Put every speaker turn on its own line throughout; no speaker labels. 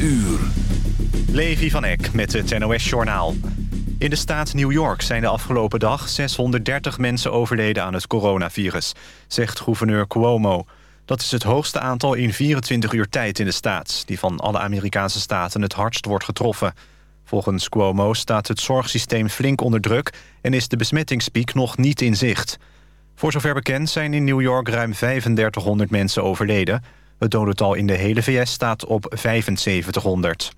uur.
Levi van Eck met het NOS-journaal. In de staat New York zijn de afgelopen dag 630 mensen overleden aan het coronavirus, zegt gouverneur Cuomo. Dat is het hoogste aantal in 24 uur tijd in de staat... die van alle Amerikaanse staten het hardst wordt getroffen. Volgens Cuomo staat het zorgsysteem flink onder druk... en is de besmettingspiek nog niet in zicht. Voor zover bekend zijn in New York ruim 3500 mensen overleden. Het dodental in de hele VS staat op 7500.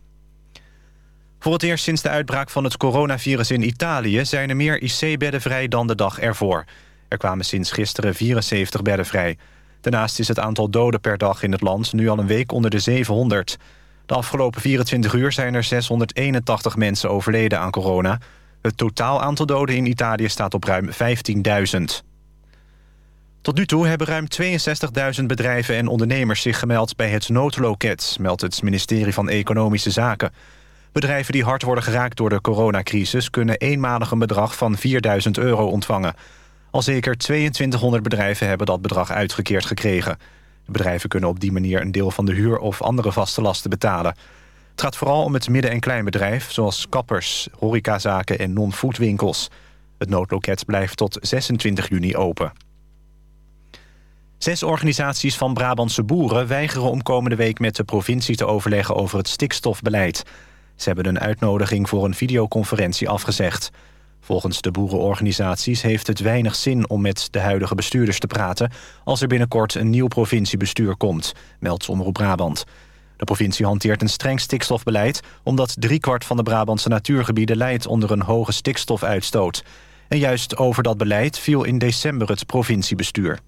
Voor het eerst sinds de uitbraak van het coronavirus in Italië... zijn er meer IC-bedden vrij dan de dag ervoor. Er kwamen sinds gisteren 74 bedden vrij. Daarnaast is het aantal doden per dag in het land nu al een week onder de 700. De afgelopen 24 uur zijn er 681 mensen overleden aan corona. Het totaal aantal doden in Italië staat op ruim 15.000. Tot nu toe hebben ruim 62.000 bedrijven en ondernemers zich gemeld bij het noodloket, meldt het ministerie van Economische Zaken. Bedrijven die hard worden geraakt door de coronacrisis kunnen eenmalig een bedrag van 4.000 euro ontvangen. Al zeker 2200 bedrijven hebben dat bedrag uitgekeerd gekregen. De bedrijven kunnen op die manier een deel van de huur of andere vaste lasten betalen. Het gaat vooral om het midden- en kleinbedrijf, zoals kappers, horecazaken en non-foodwinkels. Het noodloket blijft tot 26 juni open. Zes organisaties van Brabantse boeren weigeren om komende week met de provincie te overleggen over het stikstofbeleid. Ze hebben een uitnodiging voor een videoconferentie afgezegd. Volgens de boerenorganisaties heeft het weinig zin om met de huidige bestuurders te praten... als er binnenkort een nieuw provinciebestuur komt, meldt Omroep Brabant. De provincie hanteert een streng stikstofbeleid... omdat driekwart van de Brabantse natuurgebieden leidt onder een hoge stikstofuitstoot. En juist over dat beleid viel in december het provinciebestuur.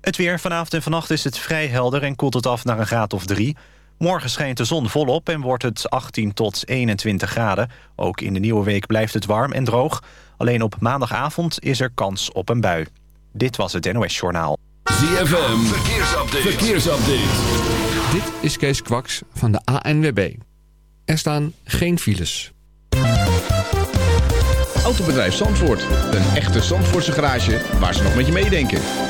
Het weer. Vanavond en vannacht is het vrij helder en koelt het af naar een graad of drie. Morgen schijnt de zon volop en wordt het 18 tot 21 graden. Ook in de nieuwe week blijft het warm en droog. Alleen op maandagavond is er kans op een bui. Dit was het NOS Journaal.
ZFM. Verkeersupdate. Verkeersupdate.
Dit is Kees Kwaks van de ANWB. Er staan geen files.
Autobedrijf Zandvoort. Een echte Zandvoortse garage waar ze nog met je meedenken.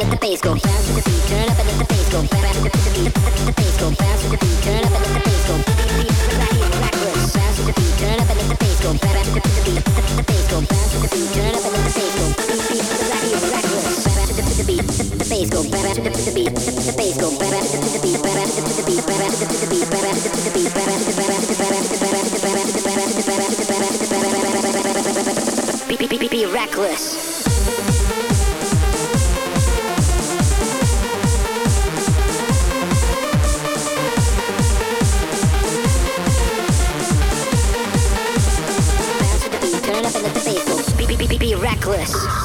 and let the bass go. Turn up let the bass go. Bounce to the the bass go. Turn up let the bass go. Bounce to the turn up let the bass go. Bounce to the the bass go. Turn up let the bass go. Bounce to the Yes.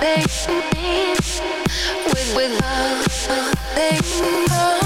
They need with
love.
They know.